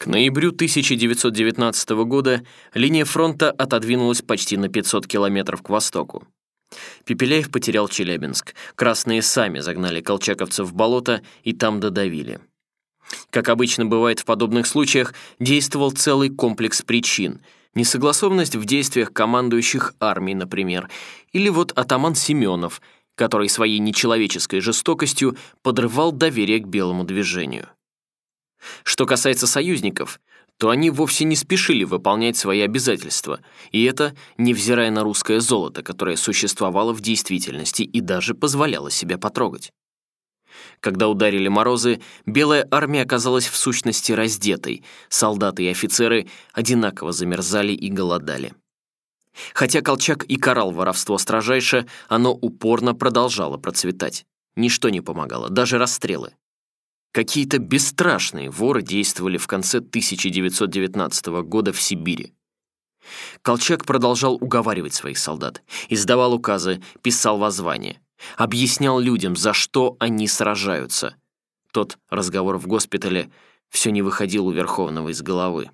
К ноябрю 1919 года линия фронта отодвинулась почти на 500 километров к востоку. Пепеляев потерял Челябинск. Красные сами загнали колчаковцев в болото и там додавили. Как обычно бывает в подобных случаях, действовал целый комплекс причин. Несогласованность в действиях командующих армий, например, или вот атаман Семенов, который своей нечеловеческой жестокостью подрывал доверие к белому движению. Что касается союзников, то они вовсе не спешили выполнять свои обязательства, и это невзирая на русское золото, которое существовало в действительности и даже позволяло себя потрогать. Когда ударили морозы, Белая армия оказалась в сущности раздетой, солдаты и офицеры одинаково замерзали и голодали. Хотя Колчак и карал воровство строжайше, оно упорно продолжало процветать. Ничто не помогало, даже расстрелы. Какие-то бесстрашные воры действовали в конце 1919 года в Сибири. Колчак продолжал уговаривать своих солдат, издавал указы, писал воззвания, объяснял людям, за что они сражаются. Тот разговор в госпитале все не выходил у Верховного из головы.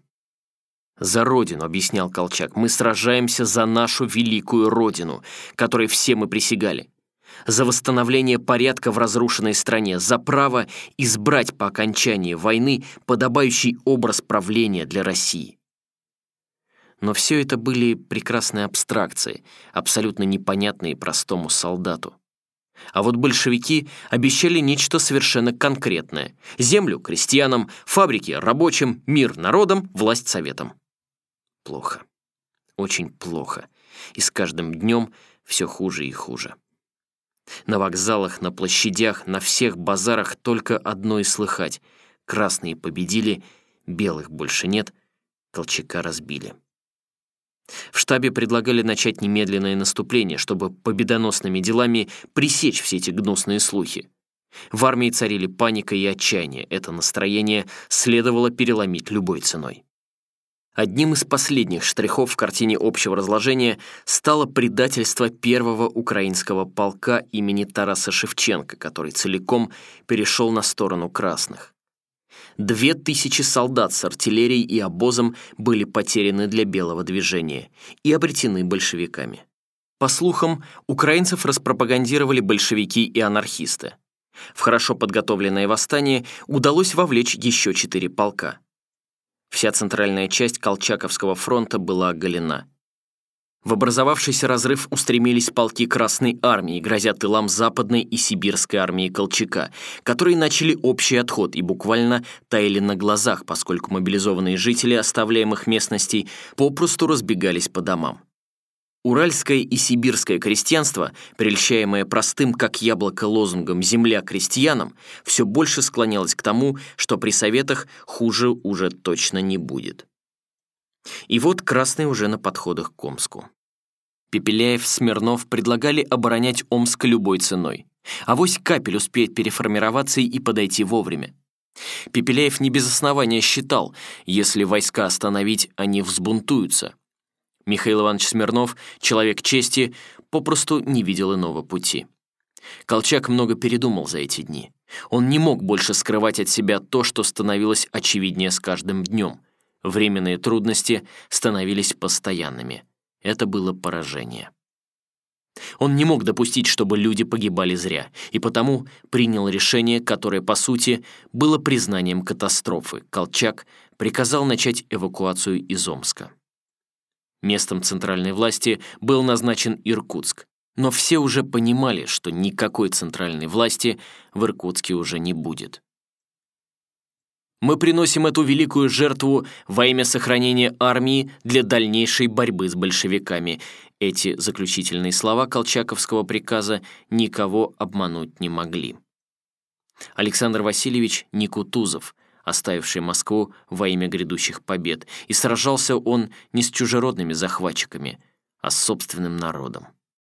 «За Родину», — объяснял Колчак, — «мы сражаемся за нашу великую Родину, которой все мы присягали за восстановление порядка в разрушенной стране, за право избрать по окончании войны подобающий образ правления для России. Но все это были прекрасные абстракции, абсолютно непонятные простому солдату. А вот большевики обещали нечто совершенно конкретное. Землю крестьянам, фабрики рабочим, мир народам, власть советам. Плохо. Очень плохо. И с каждым днем все хуже и хуже. На вокзалах, на площадях, на всех базарах только одно и слыхать. Красные победили, белых больше нет, Колчака разбили. В штабе предлагали начать немедленное наступление, чтобы победоносными делами пресечь все эти гнусные слухи. В армии царили паника и отчаяние. Это настроение следовало переломить любой ценой. Одним из последних штрихов в картине общего разложения стало предательство первого украинского полка имени Тараса Шевченко, который целиком перешел на сторону красных. Две тысячи солдат с артиллерией и обозом были потеряны для белого движения и обретены большевиками. По слухам, украинцев распропагандировали большевики и анархисты. В хорошо подготовленное восстание удалось вовлечь еще четыре полка – Вся центральная часть Колчаковского фронта была оголена. В образовавшийся разрыв устремились полки Красной Армии, грозя тылам Западной и Сибирской армии Колчака, которые начали общий отход и буквально таяли на глазах, поскольку мобилизованные жители оставляемых местностей попросту разбегались по домам. Уральское и сибирское крестьянство, прельщаемое простым как яблоко лозунгом «земля крестьянам», все больше склонялось к тому, что при советах хуже уже точно не будет. И вот красные уже на подходах к Омску. Пепеляев, Смирнов предлагали оборонять Омск любой ценой. а Авось капель успеет переформироваться и подойти вовремя. Пепеляев не без основания считал, если войска остановить, они взбунтуются. Михаил Иванович Смирнов, человек чести, попросту не видел иного пути. Колчак много передумал за эти дни. Он не мог больше скрывать от себя то, что становилось очевиднее с каждым днем. Временные трудности становились постоянными. Это было поражение. Он не мог допустить, чтобы люди погибали зря, и потому принял решение, которое, по сути, было признанием катастрофы. Колчак приказал начать эвакуацию из Омска. Местом центральной власти был назначен Иркутск, но все уже понимали, что никакой центральной власти в Иркутске уже не будет. Мы приносим эту великую жертву во имя сохранения армии для дальнейшей борьбы с большевиками. Эти заключительные слова Колчаковского приказа никого обмануть не могли. Александр Васильевич Никутузов – оставивший Москву во имя грядущих побед, и сражался он не с чужеродными захватчиками, а с собственным народом.